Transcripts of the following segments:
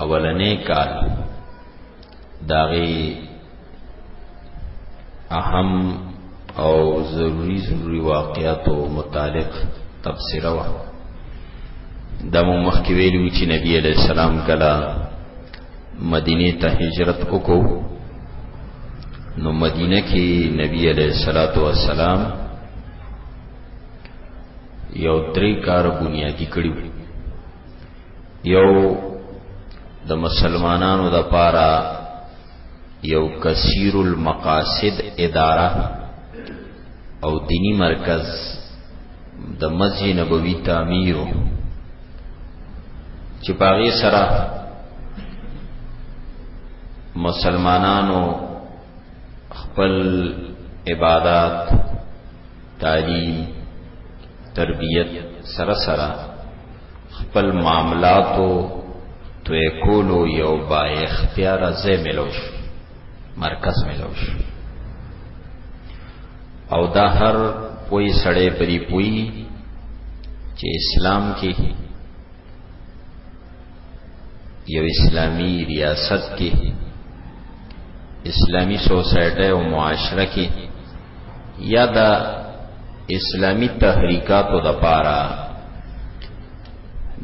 اولنې کال داغي اهم او ضروری ضروری واقعاتو متعلق تفسیره وا د مخ کې ویلو چې نبی علی السلام کلا مدینه ته هجرت وکړو نو مدینه کې نبی علی الصلاۃ والسلام یو درې کار بنیادی کړی یو د مسلمانانو د پاره یو کثیر المقاصد اداره او دینی مرکز د مسجد نبوي تعمیر چې پاغه سره مسلمانانو خپل عبادت تعلیم تربیت سره سره خپل معاملاتو توې کولو یو با اختیار ځای ملوش مرکز ملوش او دا هر پوی سړی پری پوی چې اسلام کې یو اسلامی ریاست کې اسلامی سوسایټي او معاشره کې یا د اسلامی تحریکاتو د پاره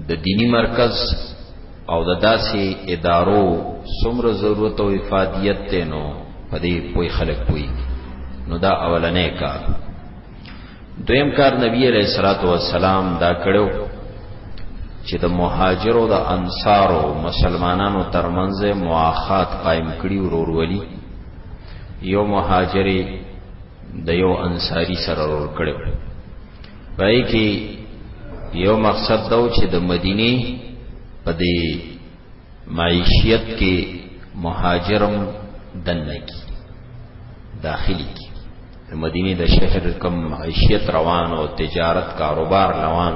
د دینی مرکز او د داسې ادارو څومره ضرورت او افادیت ته نو په دې پوي خلک پوي نو دا اولنې کار دویم کار نبی علیہ الصلات والسلام دا کړو چې د مهاجرو د انصارو مسلمانانو ترمنځ مواخات قائم کړي ورورولي یو مهاجری د یو انصاری سره ورور کړو پای کې یو مقصد دا و چې د مدینه په دې معیشت کې مهاجرم دنه کی داخلي کی د مدینه د شهر کم معیشت روان او تجارت کاروبار روان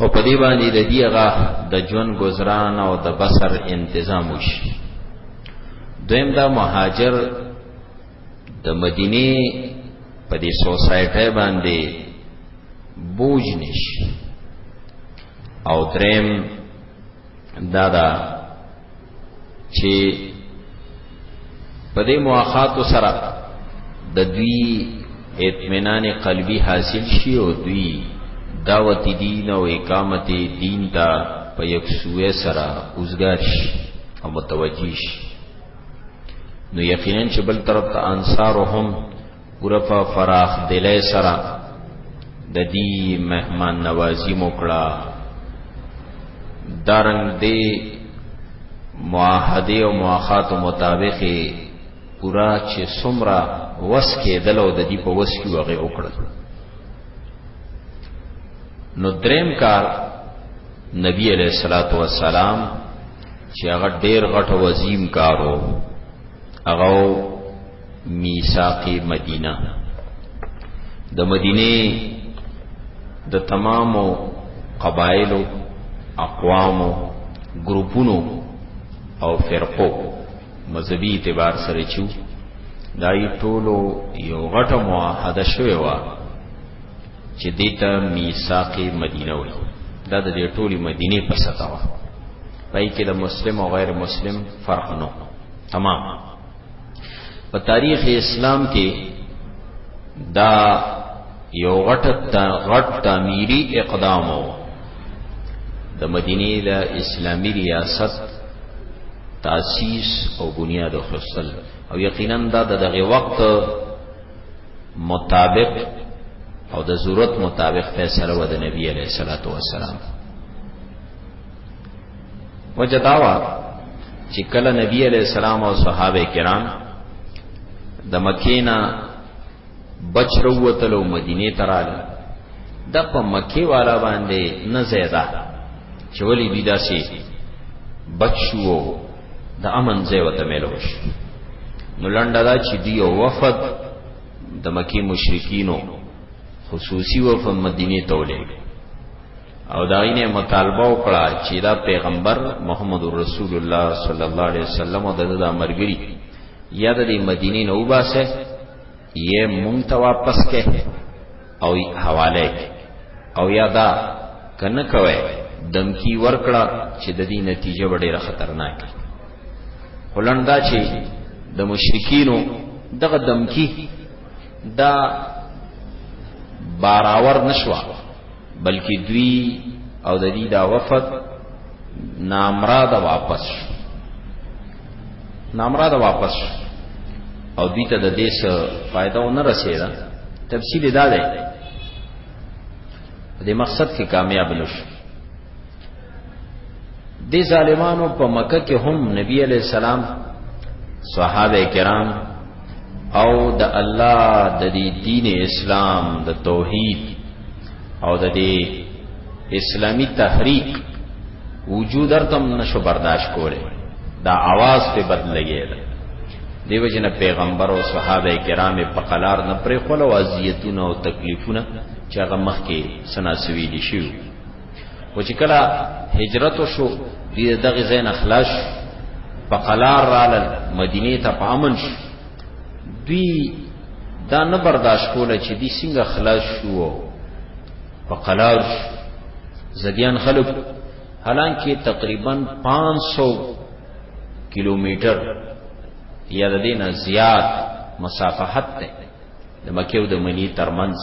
او په دې باندې د دیغه د ژوند گزاران او د بسر تنظیم وشي دویم دا مهاجر د مدینه په دې سوسایټي باندې بوج نشي او دریم دا دا چې په دې مواخات سره د دوی اطمینان قلبي حاصل شي او دوی دعوت دین او اقامت دین ته په یک سوې سره اوسګار شي او متوجي شي نو یقینا چې بل طرف ته انصار هم پورا په فراخ دلې سره د دې مهمان نوازی موکړه دارنګ دې معاهده او مواخات مطابق پورا چې سمرا وس کې دلو د دې په وس کې وغه وکړه نو دریم کار نبی علیہ الصلات والسلام چې هغه ډیر غټ وزیم کارو هغه میثاق مدینه د مدینه د تمامو قبایلو اقوامو ګروپونو او فرقو مذهبي اعتبار سره چو دای ټولو یو غټه معاهده شوی و چې دیته میثاق مدینه وي دا د دې ټولي مدینه په ستا و پای کې د مسلم او غیر مسلم فرق نو تمام په تاریخ اسلام کې دا یو غټ تا غټ تعمیری اقدام و د مدینه د اسلامی ریاست تاسیس او بنیاد خصل او یقینا دا دغه وخت مطابق او د ضرورت مطابق فیصله و د نبی علیه الصلاۃ والسلام وجه داوا چې کله نبی علیہ السلام او صحابه کرام د مکینا بچ وروتلو مدینه ترال د په مکی والا باندې نه زیاده چې ولی دی داسي بچ شو د امن ځای وته ملوش نو لنډه دا چې دی وفد د مکی مشرکینو خصوصي وفد مدینه ته ولېږي او دا غینه مطالبه وکړه چې دا پیغمبر محمد رسول الله صلی الله علیه وسلم او د امرګری یا د مدینه نو باسه یې مونږ ته واپس کې او حواله کې او یا دا کنه کوي دمکی ورکړه چې د دې نتیجه ډېره خطرناکه هولندا چې د مشرکینو دغه دمکی دا باراور نشوا بلکې دوی او د دې دا وفد نامراده واپس شو نامراده واپس شو او دوی ته د دې څه فائدہ و نه رسیدا تفصیل دا دی د مقصد کې کامیاب نشو دی ظالمانو په مکه کې هم نبی علی السلام صحابه کرام او د الله د دې دین اسلام د توحید او د دې اسلامی تحریک وجود ارتم نشو برداشت کوله دا आवाज په بدلږي دیو جن پیغمبر او صحابه کرام په قلار نه پرې خلو اذیتونه او تکلیفونه چې هغه مخ کې سناسوي دي شي و چې کله هجرت شو دې دغه زین اخلاص په قلار رال مدینه ته پامن شو دوی دا نه برداشت کوله چې دې څنګه خلاص شو په قلار زديان خلک حالانکه تقریبا 500 کیلومتر یا د دینه زیات مسافه حد ده د مکه او د منی ترمنځ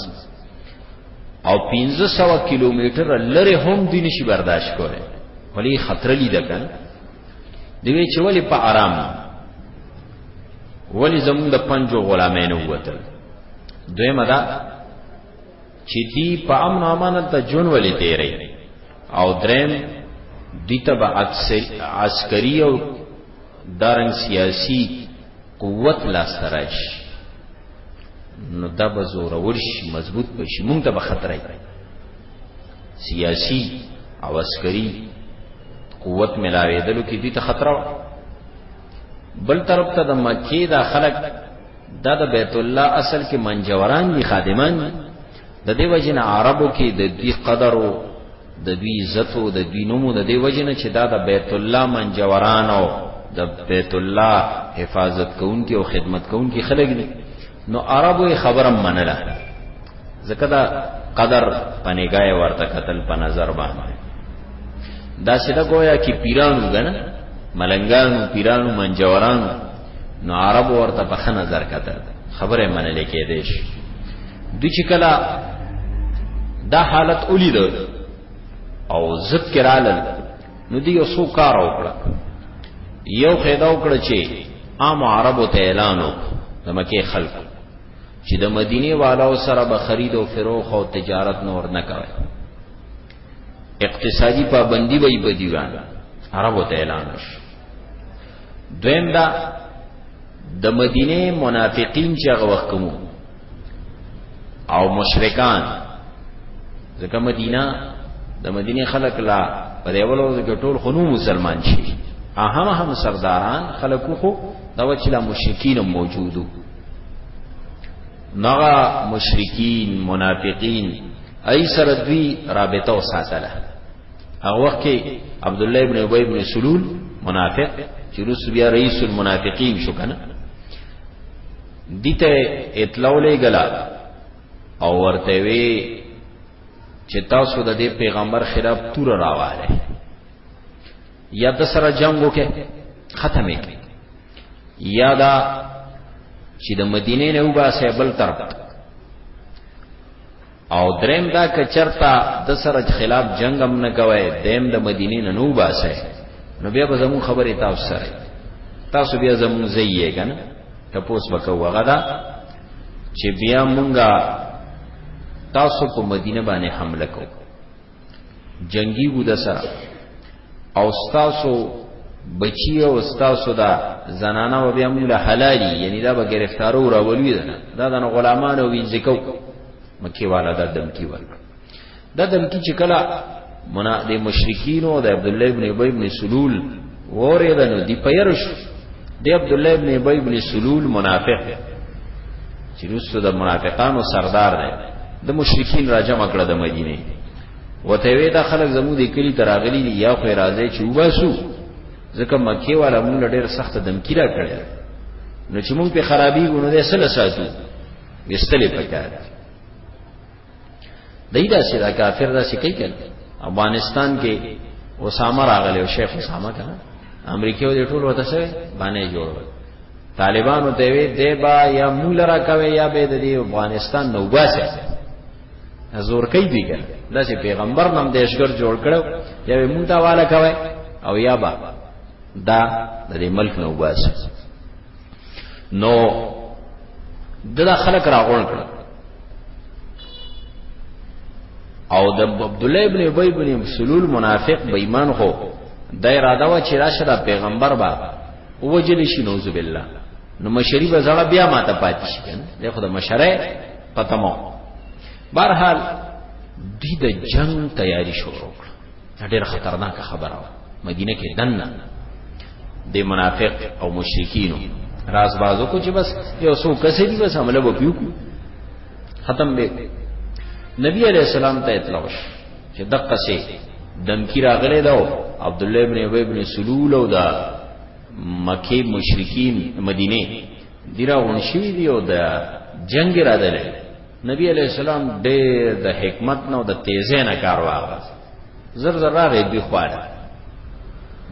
او 1500 کیلومتر لره هم دی نشي برداشت کوله ولی خطر لیده کن دوی چې ولی په آرام ولی زمون د پنجو غلامینو وتل دوی مدا چې دی په امن امانت د جون ولی تیرې او درم دیتبه عسکری او دارن سیاسی قوت لاس ترایش نو دا به زورور شي مضبوط بشي مونږ ته به خطر راځي سیاسی او عسکری قوت ملاوېدلو کې دوی ته خطر و بل طرف ته د مکی دا خلک دا د بیت الله اصل کې منجوران دي خادمان دي د دې وجنه عربو کې د دوی قدر او د دوی عزت او د دوی نوم د دې وجنه چې دا د بیت الله منجوران او د بیت الله حفاظت کوونکي او خدمت کوونکي خلک دي نو عربو خبره منله ځکه دا قدر پنیګای ورته قتل په نظر باندې دا چې دا گویا کې پیرانو غنه ملنګانو پیرانو منجورانو نو عرب ورته په خنه نظر کتل خبره منل کېدې شي د چې کلا دا حالت اولید او زت کرالل نو دی یو سو کار وکړه یو خیدا وکړه چې عام عربو ته اعلان وکړه د مکه خلک چې د مدینه والو سره به خرید او فروخ او تجارت نور نه کوي اقتصادي پابندي وي په دیوان عربو ته اعلان شو دویم دا د مدینه منافقین چې هغه وخت کوم او مشرکان ځکه مدینه د مدینه خلک لا په دې ولو ځکه ټول خنو مسلمان شي اهم هم سرداران خلکو خو دا وچلا مشرکین موجودو نغا مشرکین منافقین ای سره دوی رابطه وساتله هغه وخت کې عبد الله ابن ابي ابن سلول منافق چې روس بیا رئیس المنافقین شو کنه دته اطلاع لګلا او ورته وی چې تاسو د دې پیغمبر خلاف تور راواله یا د سره جنگو کې ختمې کې یا دا چې د مدینه نه وباسه بل طرف او دریم دا که چرتا د سره خلاف جنگ هم نه کوي دیم د مدینه نه نو وباسه نو بیا به زمون خبرې تاسو سره تاسو بیا زمون زیه کنه تپوس وکاو غدا چې بیا مونږه تاسو په مدینه باندې حمله کوو جنگی ګوده سره او ستاسو بچی او ستاسو دا زنانه و بیا مولا حلالی یعنی دا به گرفتارو راولوی ده دا د غلامانو وینځکو مکی والا دا دمکی ورک دا دمکی چې کله منا د مشرکین او د عبد الله ابن ابي ابن سلول وره ده نو دی پیرش دی عبد الله ابن ابي ابن سلول منافق چې رسو د منافقانو سردار دی د مشرکین راجم کړه د مدینه وته وی دا خلک زمو د کلی تراغلی دی یا خو راځي چې وباسو ځکه مکی والا مونږ ډېر سخت دمکی را کړی نو چې مونږ په خرابي غونډه سره ساتو وستلې پکاره دای دا چې دا کافر دا چې کوي کړه افغانستان کې اسامه راغلی او شیخ اسامه کنه امریکایو دې ټول وته سره باندې جوړ طالبانو ته وی دی با یا مول را کوي یا به د افغانستان نو باسه زور کوي دی کنه دا چې پیغمبر نام دیشګر جوړ کړو یا به مونږ ته والا کوي او یا با دا د دې ملک نو باسه نو دغه خلک راغون کړ او د عبد الله ابن ابي ابن سلول منافق بې ایمان خو د اراده و چې راشه د پیغمبر با وجل شي نوذ بالله نو مشری به زړه بیا ماته پاتې شي کنه د خدای مشره پتمو بهرحال دې د جنگ تیاری شروع کړ ډېر خطرناک خبره وه مدینه کې دنه د منافق او مشرکین راز بازو کو چې بس یو څو کسې دي بس عمله به پیو ختم به نبی علیہ السلام ته اطلاع وش چې دقه سي دمکی راغله دا عبد الله ابن ابي ابن سلول او دا مکه مشرکین مدینه دیرا ونشوی دی او دا جنگ را دله نبی علیہ السلام ډېر د حکمت نو د تیزه نه کار واغس زر زر راغې دی خواله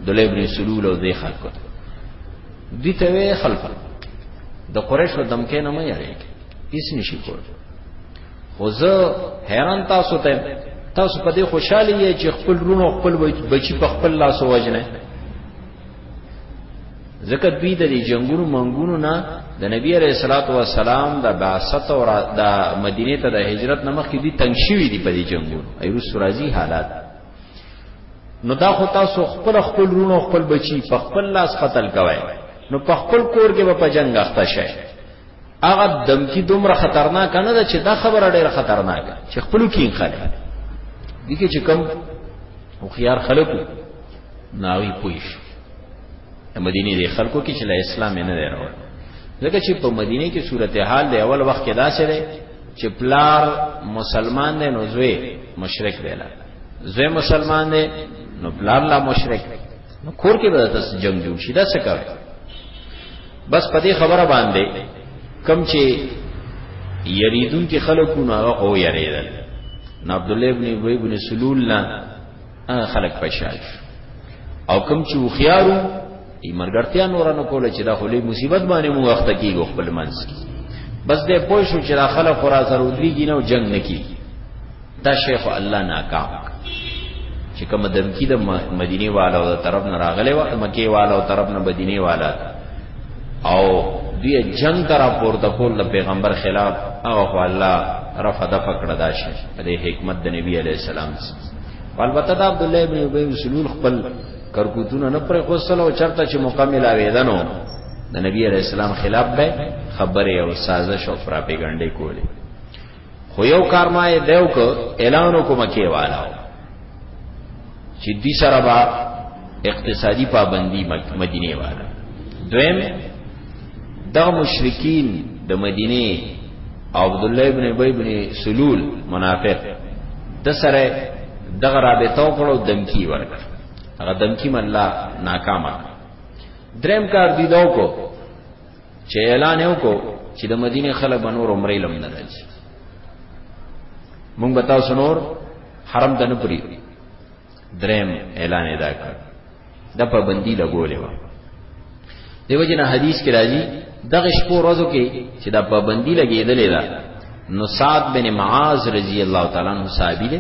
دلی ابن سلول او دی خلکو دی ته وی خلکو د قریشو دمکې نه مې یاري هیڅ نشي کول خو زه حیران تاسو ته تاسو په دې خوشاله یې چې خپل رونو خپل بچی په خپل لاس وجنه ځکه دوی د دې جنگونو منګونو نه د نبی عليه الصلاه والسلام د بعثت او د مدینه ته د هجرت نمخ کې دي تنگ شوی دي په دې جنگونو ایرو سورازي حالات نو دا خو تاسو خپل خپل رونو خپل بچي په خپل لاس قتل کوي نو په خپل کور کې به په جنگ اخته شي هغه دمکی دومره خطرناک نه ده چې دا خبره ډیره خطرناکه چې خپل کین خلک دي کې چې کم او خيار خلکو ناوي پويش مدینه دي خلکو کې چې له اسلام نه دی راوړ ځکه چې په مدینه کې صورتحال د اول وخت کې داسې ده چې پلار مسلمان دی نو زوی مشرک دی لا زوی مسلمان دی نو پلار لا مشرک دی نو کور کې به تاسو جنگ جوړ شي دا څه کوي بس په دې خبره باندې کم چې یریدون کې خلکو نه او یریدل نو عبد الله ابن ابي ابن سلول نه خلک پښاج او کم چې وخيارو ای مرګرتیا نورانو کوله چې دا خلې مصیبت باندې مو وخت کېږي خپل منځ کې بس دې پوه شو چې دا خلک خورا ضروري دي نه جنگ نه کیږي دا شیخ الله ناکام چې کوم دمکی د مدینه والا او طرف نه راغله و مکی والا او طرف نه مدینه والا او دی جنگ کرا پورته کول د پیغمبر خلاف او الله رفع د پکړه دا شي د حکمت د نبی علی السلام البته د عبد الله ابن ابي سلول خپل کرکوتونه نه پر خوصله او چرته چې مکمل اویدنو د نبی علی السلام خلاف به خبره او سازش او پراپګاندا کوله خو یو کار ما یې دیو که اعلانو کوم کې والا چې دې سره با اقتصادي پابندي مدینه والا دویم دا مشرکین د مدینه عبد الله ابن ابي ابن سلول منافق د سره دغه رابطه وکړو دمکی ورکړ هغه دمکی من الله ناکامه دریم کار دی داو کو چې اعلان یو کو چې د مدینه خلک بنور عمرې لم نه راځي مونږ بتاو سنور حرم ته نه پری دریم اعلان ادا کړ د پابندی لګولې و دیو جن حدیث کې راځي دغه شپو ورځو کې چې دا پابندی لګېدلې ده نو سعد بن معاذ رضی الله تعالی عنہ صحابي دی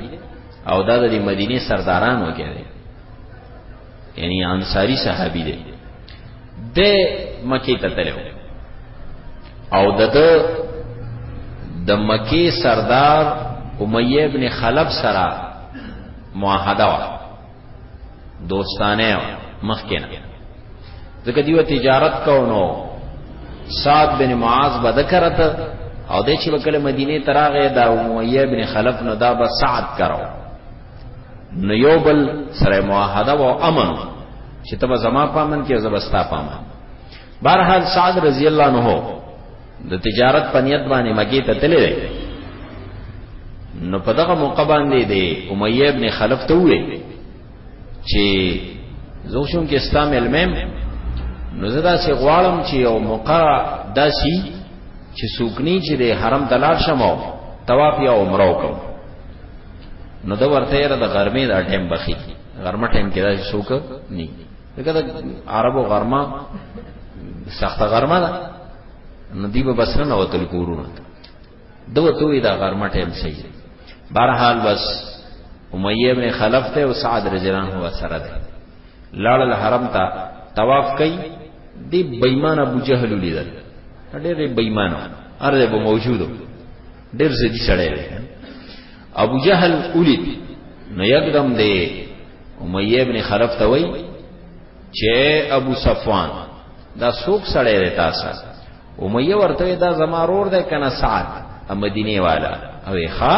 او دا د مدینه سردارانو کې دی یعنی انصاری صحابي دی د مکی ته تلو او د د مکی سردار امیه ابن خلف سره معاهده و دوستانه مخکنه ځکه دیو تجارت کونو سعد بن معاذ بدکرت او د چې وکړه مدینه تراغه دا امیه ابن خلف نو دا به سعد کرو نو یو بل سره معاهده او امن چې تب زما پامن کې زبستا پامن بهرحال سعد رضی الله عنه د تجارت په نیت باندې مکی ته تللی نو په دغه موقع باندې دی امیه ابن خلف ته وې چې زه شوم کې اسلام علمم نو زه دا سه غواړم چې یو موقع داسي چې سوکني چې د حرم دلار شمو طواف یا عمره وکم نو دا ورته یې د غرمې دا ټیم بخي غرمه ټیم کې دا شوک نه دغه عربو غرمه سخته غرمه ده نو دی به بسره نه وتل کورونه دوه توې دا غرمه ټیم صحیح دی بهرحال بس امیه می خلف ته او سعد رجلان هو سره ده لاړ الحرم ته طواف کوي دی بېمان ابو جهل لیدل ډېر بېمان ارزه به موجودو ډیر زدي سړی دی ابو جهل اولید نو یکدم دی امیه ابن خلف ته وای چې ابو صفوان دا څوک سړی دی تاسو امیه ورته دا زما رور دی کنه سعد مدینه والا او ښا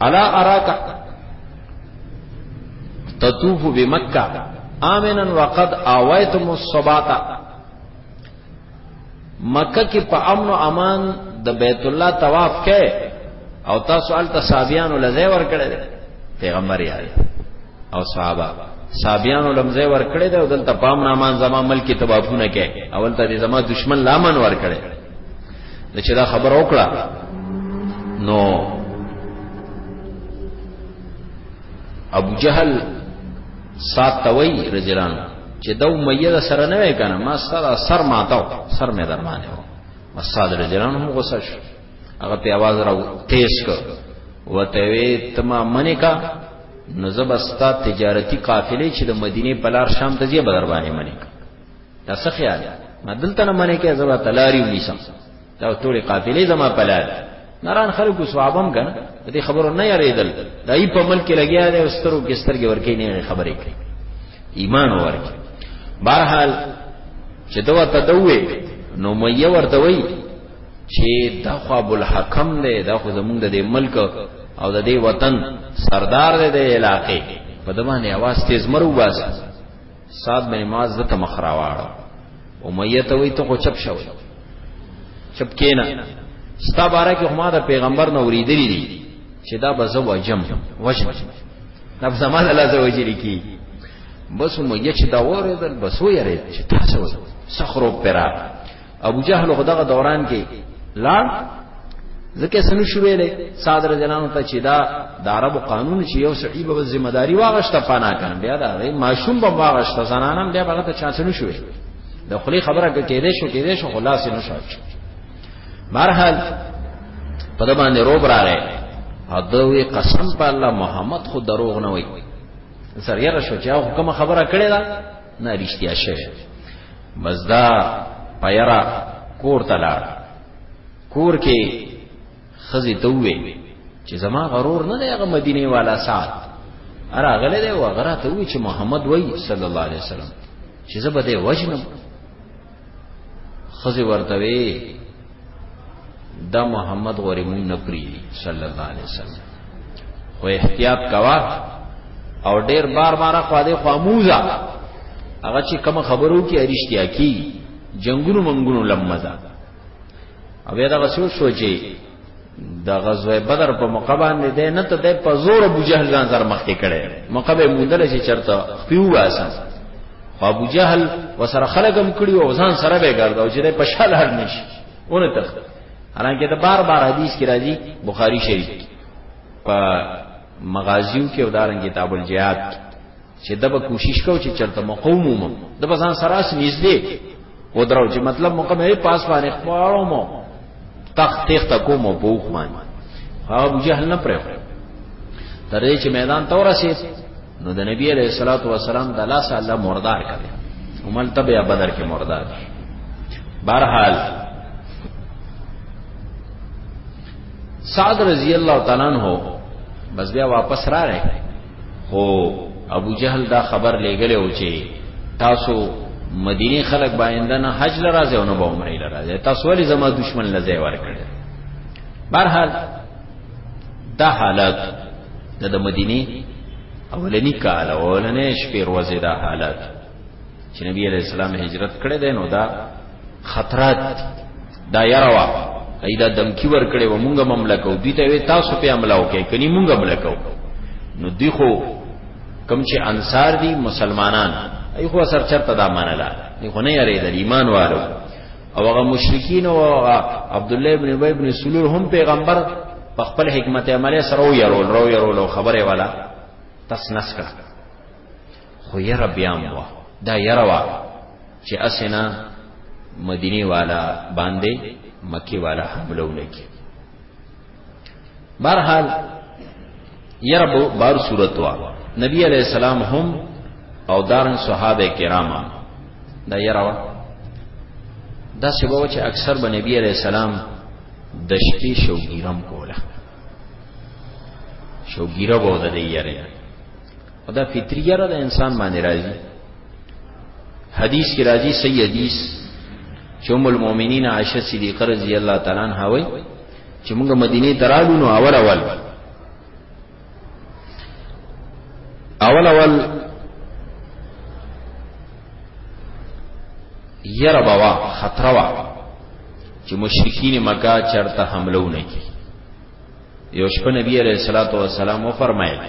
الا اراک تطوف بمکه امنا وقد اویتم الصباطه مکه کې په امن او امان د بیت الله طواف کې او تاسو ال تصابیان لزه ور کړی پیغمبر یې او صحابه صابیان لمزه ور کړی دی او دلته پام نامان زما ملک تبافونه کې اول ته زما دشمن لامن ور کړی د چې دا خبر وکړه نو ابو جهل سات توي رجلان چې دو مېده سره نه وې کنه ما سره سر ماتاو سر مې درمانه و مساد رجلان هم غوسه شو هغه په आवाज راو تیز ک وته وی تما منی کا نو زبستا تجارتی قافلې چې د مدینه په لار شام ته ځي بدر باندې منی کا دا څه خیال ما دلته نه منی کې زبا تلاری ونیسم دا ټول قافلې زما پلار ناران خلکو ثوابم کنه دې خبرو نه یریدل دای په ملک لګیا دی سترو کې سترګې ورکې نه خبرې کوي ایمان ورکې بهرحال چې دوا تدوي نو مې ورته وای چې دا خو ابو الحکم دی دا خو زمونږ د ملک او د دې وطن سردار دی د علاقې په دمانه आवाज تیز مرو باسه سعد بن معاذ ته مخ راواړو امیه ته وی ته خو چپ شو چپ کینا ستا بارا کې هما د پیغمبر نو ورېدلې دي چې دا به زو وجم وجم دا په زمانه الله زو وجری کی بس امیه چې دا وره دل بس وې رې چې تاسو سخرو پرا ابو جهل خدغه دوران کې لاړ ځکه سنو شوې له صادر جنانو ته چې دا د عربو قانون چې یو سړي به ذمہ داری واغشته پانا کړم بیا دا غي ماشوم به واغشته زنانم بیا هغه ته چا سنو شوې د خلی خبره کې کېدې شو کېدې شو خلاص نه شو مرحل په دې باندې روب راغې ادوی قسم په الله محمد خو دروغ نه وای سر یې را شو چې هغه کوم خبره کړې ده نه رښتیا شوی بس دا پیرا کور ته لاړ کور کې خزي ته وې چې زما غرور نه دی هغه مدینه والا سات ارا غلې دی و غره ته وې چې محمد وای صلی الله علیه وسلم چې زبده وجنم خزي ورته وي دا محمد غوري مونږ نه پری صلی الله علیه وسلم خو احتیاط کوا او ډیر بار بار خو دې خاموزه هغه چې کوم خبرو کې ارشتیا کی جنگونو منګونو لمزه او دا غسو شو چې د غزوه بدر په موقع باندې ده نه ته د په زور ابو جهل ځان سره مخ کې کړي موقع به مودل شي چرته پیو واسه خو ابو جهل وسره خلقم کړي او ځان سره به ګرځاو چې په شال هر نشي اونه تخ حالانکه دا بار بار حدیث کې راځي بخاری شریف په مغازیو کې او دارن کتاب الجهاد چې دبا کوشش کو چې چرته مقوم وم دبا ځان سراس نږدې و درو چې مطلب مقام یې پاس باندې خپلو مو تخت تخت کوم په وخ باندې هغه ابو جهل نه پرې تر دې چې میدان تور رسید نو د نبی علیہ الصلوۃ والسلام د لاس الله مردار کړي عمل تبع بدر کې مردار بہرحال سعد رضی اللہ تعالیٰ عنہ بس بیا واپس را رہے خو ابو جهل دا خبر لګلې و چې تاسو مدینه خلک باینده نه حج لراځي او نه به عمره لراځي تاسو ولې زما دشمن لځه ورکړ برحال دا حالت د د مدینه اولنی کال اولنې شپې ورځې دا حالت چې نبی علیہ السلام هجرت کړې ده نو دا خطرات دا یره وا ایدا دمکی ور کړي و مونږه مملکو دوی ته وی تاسو په عمل او کې کني مونږه مملکو نو دی خو کم چې انصار دي مسلمانان ای خو سر چرته دا منله نه خو نه یری د ایمان والو او هغه مشرکین او عبد الله ابن ابي ابن سلول هم پیغمبر په خپل حکمت عمله سره یو یو خبره والا تسنس کړه خو یره بیا مو دا یره وا چې اسنه مدینه والا باندې مکی والا حمله ونکي بهرحال یره بار صورت وا نبی علیہ السلام هم او دارن صحابه کرام دا یره وا دا سبب چې اکثر به نبی علیہ السلام د شپې شوګیرم کوله شوګیره بوده دی یره او دا فطریه را د انسان باندې راځي حدیث کې راځي صحیح حدیث چې ام المؤمنین عائشه صدیقه رضی الله تعالی عنها وایي چې موږ مدینه ترالو نو اول اول اول اول یره بوا خطر وا چې مشرکین مکه چرته حمله ونه کی یو شپه نبی علیہ الصلوۃ والسلام و فرمایله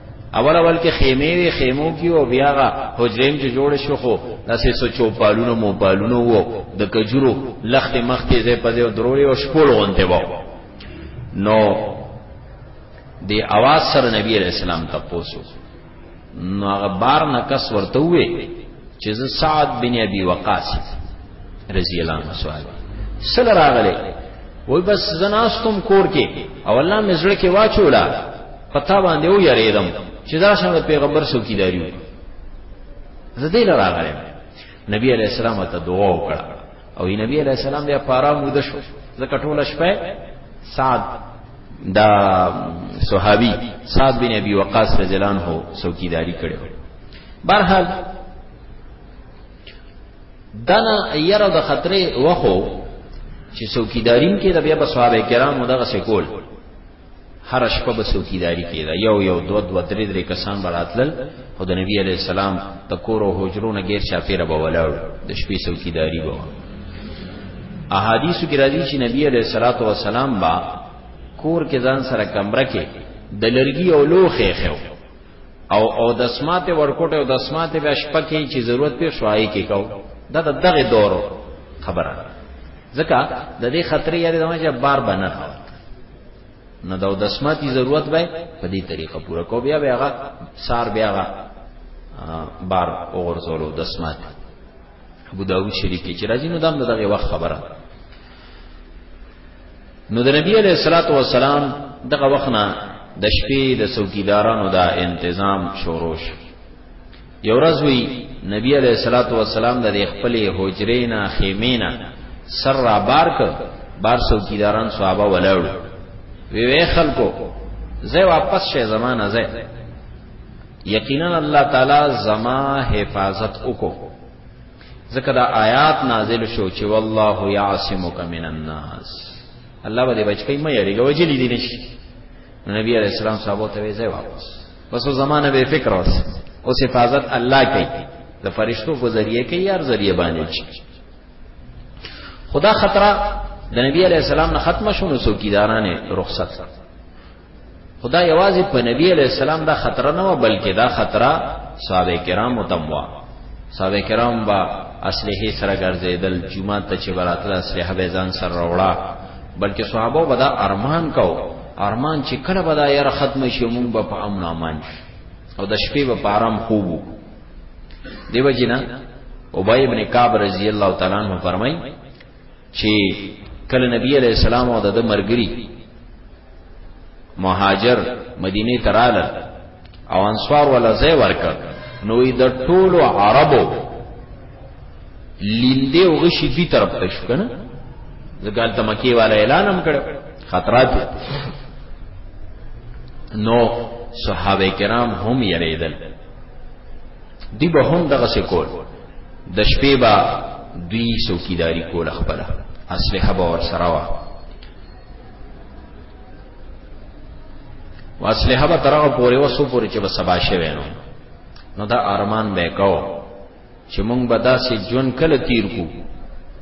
اول اول کې خیمه وی خیمو کې او بیا غا حجریم چې جوړ شو خو داسې سو چوپالونو موپالونو وو د کجورو لخت مخته زې په دې درولې او شپول غونته وو نو دی اواز سره نبی علیہ السلام ته پوسو نو هغه بار نه کس ورته وې چې زه سعد بن ابي وقاص رضی الله عنه سوال سل راغله وای بس زناستم کور کې او الله مزړه کې واچولا پتا باندې و یریدم چې دا شان پیغمبر سو کیداریو زدی لراغلی نبی علیہ السلام ته دعا وکړه او نبی علیہ السلام بیا پارا مود شو زکه ټول شپه سعد دا صحابي سعد بن ابي وقاص رضی الله عنه څوکیداری کړو برحال دنا یره د خطرې وخو چې څوکیدارین کې د بیا صحابه کرامو دغه سکول هر شپه به څوکیداری کېده یو یو دو دو درې درې کسان به راتلل خو د نبی علی السلام د کور او حجرو نه غیر چاپیره به ولاړ د شپې څوکیداری به احادیثو کې راځي چې نبی علی صلوات و سلام با کور کې ځان سره کمره کې د لرګي او لوخه خو او او د سمات ورکوټه او د سمات بیا شپه کې چې ضرورت په شوای کې کو دا د دغه دور خبره ده ځکه د دې خطرې یاري د مجه بار بنه راوت نو دا د سماتي ضرورت به په دې طریقه پوره کو بیا بیا سار بیا بار وګرځولو د سمات ابو داود شریف کې چې راځي نو دام دغه وخت خبره نو د نبی علیہ الصلوۃ والسلام دغه وخت نه د شپې د څوکیدارانو دا تنظیم شوروش یو ورځ وی نبی علیہ الصلوۃ والسلام د خپل حجرې نه خیمه نه سر را بار ک بار څوکیداران صحابه ولاړو وی وی خلکو زه واپس شه زمانہ زه یقینا الله تعالی زما حفاظت وکړو ځکه دا آیات نازل شو چې والله یعصمک من الناس الله به بچی مې یریږي وجلی دي نشي نبی علیہ السلام صحابه ته ویځه واپس بس زمانه به فکر اوس اوس حفاظت الله کوي د فرشتو په ذریعه کې یار ذریعہ باندې چی خدا خطر د نبی علیہ السلام نه ختم شونه سو کیدارانه رخصت خدا یوازې په نبی علی السلام دا خطر نه و بلکې دا خطر صحابه کرام تم و صحابه کرام با اصله سره ګرځیدل جمعه ته چې براتل اصله به ځان سره وروړه بلکې صحابه به دا ارمان کو ارمان چې کله به دا یاره ختم شي مونږ به په امن امان شي او د شپې به په آرام خوب وو دیو جنا ابی ابن کعب رضی الله تعالی عنہ فرمایي چې کله نبی علیہ السلام او د مرګري مهاجر مدینه تراله او انصار ولا زې ورکړ نو د ټولو عربو لیندې او غشي دي طرف ته شو کنه زګال ته مکی والا اعلان هم کړ خطرات نو صحابه کرام هم یریدل دی به هم دغه سکول د شپې با دوی څوکیداری کول خپل اسلحه به ور سره وا واسلحه به ترغه پورې وسو پورې چې به سبا شوي نو نو دا ارمان به کاو چې مونږ به داسې جون کله تیر کو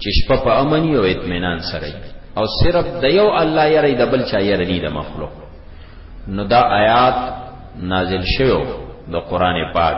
چې شپه په امني او اطمینان سره او صرف د یو الله یری د بل چا یری نه د مخلوق نو دا آیات نازل شوه د قران پاک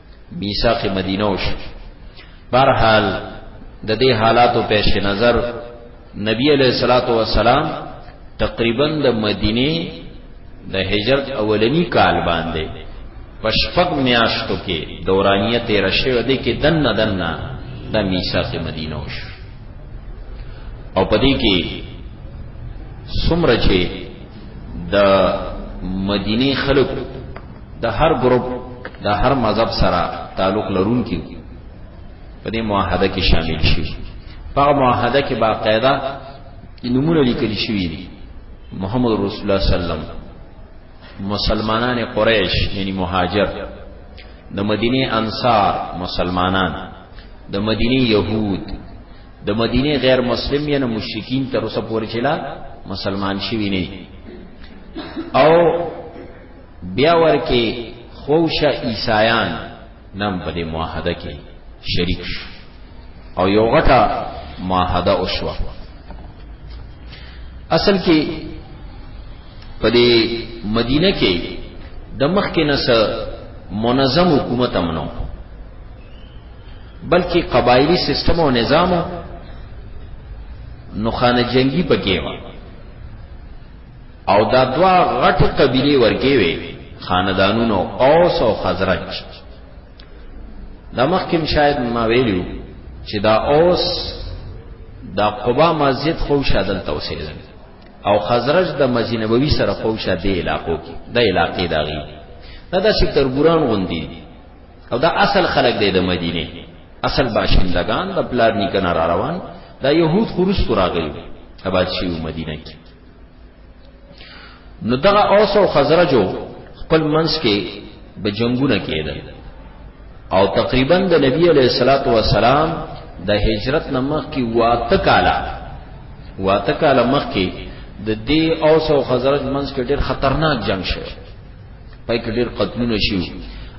میثاق مدینه وش برحال د دې حالاتو پیش نظر نبی علیہ الصلات والسلام تقریبا د مدینه د هجرت اولنی کال باندې پشپک میاشتو کې دورانیه تیر شوه د کې دن دن د میثاق مدینه وش او پدې کې سمره چې د مدینه خلق د هر ګروپ د هر مذهب سره تعلق لرونکي په دې معاهده کې شامل شي په معاهده کې باقاعده نمونه لیکل شوی دي محمد رسول الله صلی الله علیه وسلم مسلمانان قریش یعنی مهاجر د مدینه انصار مسلمانان د مدینه يهود د مدینه غیر مسلم یا مشرکین تر اوسه پورې چلا مسلمان شوی نه او بیا ورکه خوشه عیسایان نام په دې معاهده کې شریک شو او یو غټه معاهده وشوه اصل کې په دې مدینه کې د مخکې نس منظم حکومت امنو بلکې قبایلی سیستم او نظام نو خانه جنگی پکې و او دا دوا غټ قبیله ورکې وي خاندانونو اوس او خزرج دا مخکې شاید ما ویلو چې دا اوس دا قبا مسجد خو شادل توسیدل او خزرج د مسجد نبوي سره خو شاده علاقو کې د علاقې داغي دا د شکر ګوران غوندي او دا اصل خلق دی د مدینه اصل باشندگان د پلار نیکنه را روان دا يهود خروس کو راغلی آباد شي مدینه کې نو دغه اوس او خزرجو خپل منس کې به جنگونه کېدل او تقریبا د نبی علیہ الصلوۃ والسلام د هجرت نمخ کې واته کالا واته کالا مخ کې د دې اوس او خزرج منس کې ډېر خطرناک جنگ شوه پای کې ډېر قتلونه شیو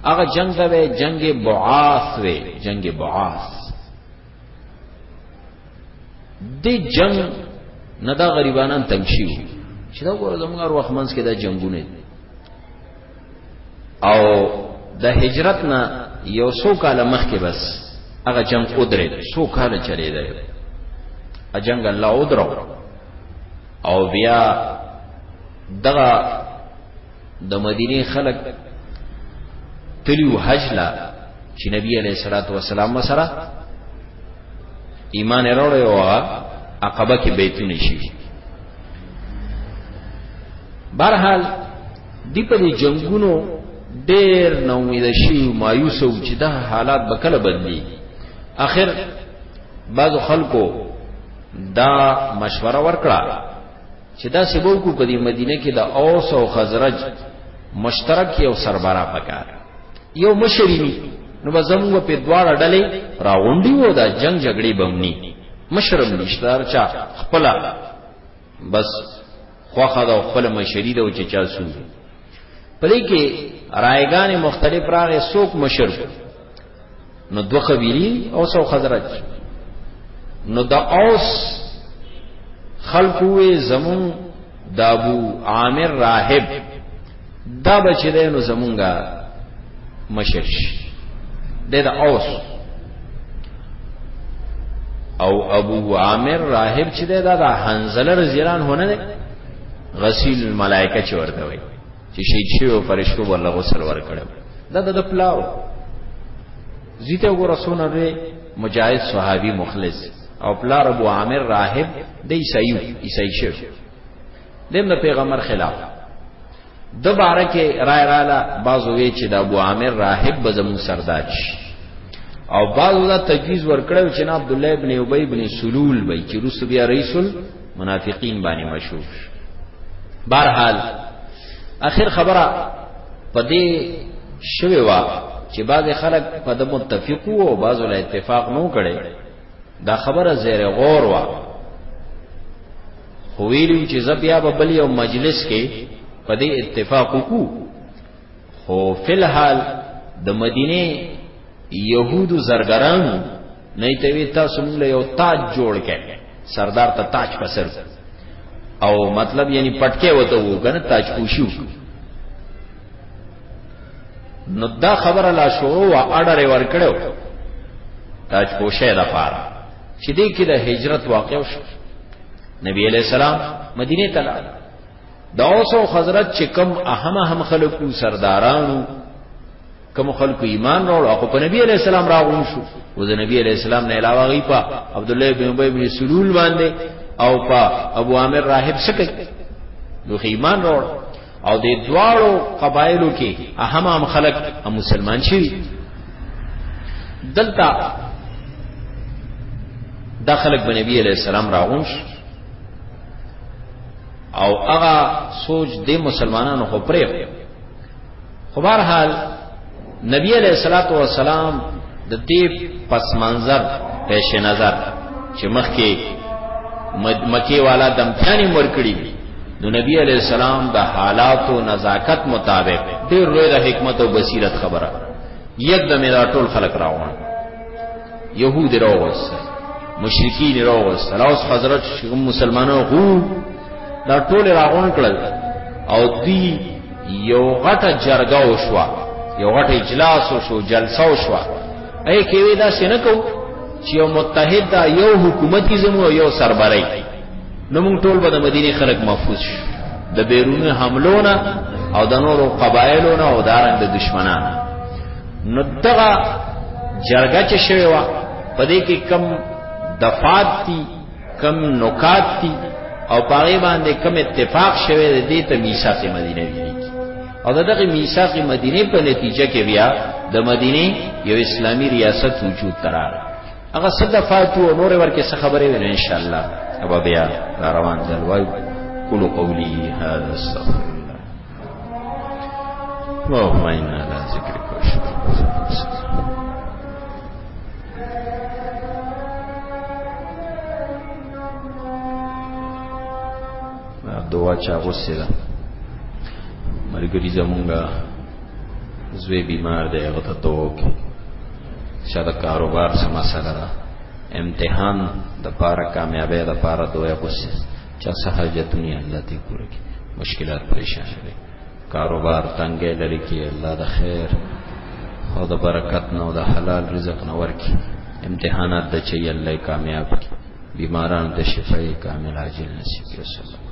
هغه جنگ دا وی جنگ بعاث وی جنگ بعاث د جنگ نه دا غریبانان تنگ شیو چې دا ګوره زموږ وروخ منځ کې دا جنگونه او د هجرت نه یو څو کال مخکې بس هغه جنگ ودرې څو کال چلے دی اجنګ الله ودرو او بیا دغه د مدینه خلق تلیو حج لا چې نبی علیہ الصلوۃ والسلام سره ایمان وروړی او عقبه کې بیتونه شي برحال دی په جنگونو ډیر نو امید شي مایوس او چې دا حالات به کله بدلی اخر بعض خلکو دا مشوره ورکړه چې دا سبو کو په دې مدینه کې د اوس او خزرج مشترک یو سربرا پکار یو مشرینی نو بزمو په دواړه ډلې راغونډي وو دا جنگ جګړې بمنی مشرم نشتار چا خپل بس خوخه د خپل مشری د چې چا سو پدې کې رایګان مختلف راغې سوک مشر نو دو قبیلی اوس او خزرج نو د اوس خلقوې زمون د ابو عامر راهب دا بچی دی نو زمونږه مشر شي د د اوس او ابو عامر راهب چې دی دا د حنزله رضی الله عنه نه غسیل الملائکه چې ورته وي چې شهید شوی فرشتو ورله غسل ورکړو دا د پلاو زیته وګوره سونه لري مجاهد صحابي مخلص او پلار ابو عامر راهب د عیسایو عیسای شو دیم د پیغمبر خلاف د بارکه رای رااله بازو وی چې د ابو عامر راهب به زمون سرداج او بازو دا تجویز ورکړل چې عبد الله ابن ابي ابن سلول به چې روس بیا رئیس المنافقین باندې مشهور بهرحال اخر خبره پدې شوی وا چې بعض خلک په د متفقو او بعض له اتفاق نو کړي دا خبره زیر غور وا خو ویلو چې زبیا به بل یو مجلس کې په دې اتفاق وکړو خو فل حال د مدینه يهودو زرګرانو نه ته وی تاسو موږ له یو تاج جوړ کړي سردار ته تاج په سر او مطلب یعنی پټکه وته وو کنه تاج پوشو نو دا خبره لا شروع وا اډر ورکړو تاج پوشه د پاره چې دې کې د هجرت واقع شو نبی علیہ السلام مدینه ته لاړ دا اوسو حضرت چې کم اهم اهم خلکو سردارانو کم خلکو ایمان راوړ او په نبی علیہ السلام راغون شو او د نبی علیہ السلام نه علاوه غي په عبد الله بن ابي بن سلول باندې او په ابو عامر راهب سکه نو ایمان راوړ او د دواړو قبایلو کې اهم هم خلک هم مسلمان شي دلته دا خلک به نبی علیہ السلام راغونش او هغه سوچ د مسلمانانو خو پرې خو بهر حال نبی علیہ الصلوۃ والسلام د دې پس منظر پیش نظر چې مخکې مکی والا دمتانی مور کړی نو نبی علیہ السلام د حالات او نزاکت مطابق ډیر لوی د حکمت او بصیرت خبره یک د میرا ټول خلق راوړ يهود راوس مشرکین راوس لاوس حضرت مسلمانانو غو دا ټول راغون کړل او دی یو غټه جرګه وشوه یو غټه اجلاس وشو جلسه وشوه اې کې وی دا سینه کو چې یو متحد دا یو حکومتي زمو یو سربرای نو موږ ټول به د مدینه خلک محفوظ شو د بیرونی حملونه او د نورو قبایلونه او دارنګ د دشمنان نو دغه جرګه چې شوی و په دې کې کم دفات دي کم نکات دي او پاره باندې کم اتفاق شوه د دې ته میثاق مدینه ویل کی او دغه میثاق مدینه په نتیجه کې بیا د مدینه یو اسلامی ریاست وجود ترار هغه صد فاتو او نور ورکه څه خبرې وینې ان شاء الله ابا بیا روان ځل وای قولوا قولي هذا استغفر اللهم انا على ذكرك وشكرك دعا چا غوسه ده مرګري زمونږه زوی بیمار دی هغه ته توک چې دا کاروبار سم سره امتحان د پاره کامیابی د پاره دوه غوسه چا سه حاجتونه الله دې پوره کړي مشکلات پریشان دي کاروبار تنګې لري کې الله د خیر او د برکت نو د حلال رزق نو ورکي امتحانات د چي الله کامیاب کړي بیماران د شفای کامل عاجل نصیب وسلم